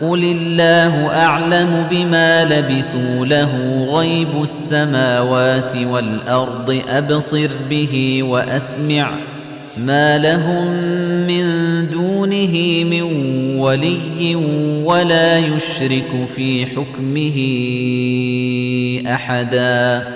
قل الله أعلم بما لبثوا له غيب السماوات والأرض أبصر به وأسمع ما لهم من دونه من ولي ولا يشرك في حكمه أحدا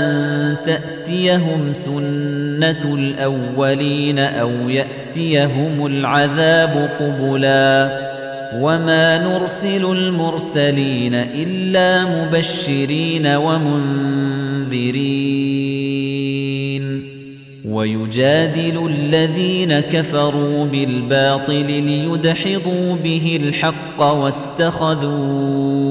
تَأْتِيَهُمْ سُنَّةُ الْأَوَّلِينَ أَوْ يَأْتِيَهُمُ الْعَذَابُ قُبُلًا وَمَا نُرْسِلُ الْمُرْسَلِينَ إِلَّا مُبَشِّرِينَ وَمُنذِرِينَ. وَيُجَادِلُ الَّذِينَ كَفَرُوا بِالْبَاطِلِ لِيُدْحِضُوا بِهِ الْحَقَّ وَاتَّخَذُوا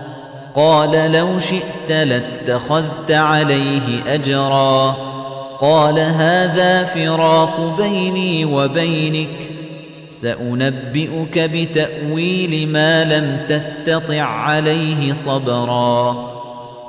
قال لو شئت لاتخذت عليه أجرا. قال هذا فراق بيني وبينك سأنبئك بتأويل ما لم تستطع عليه صبرا.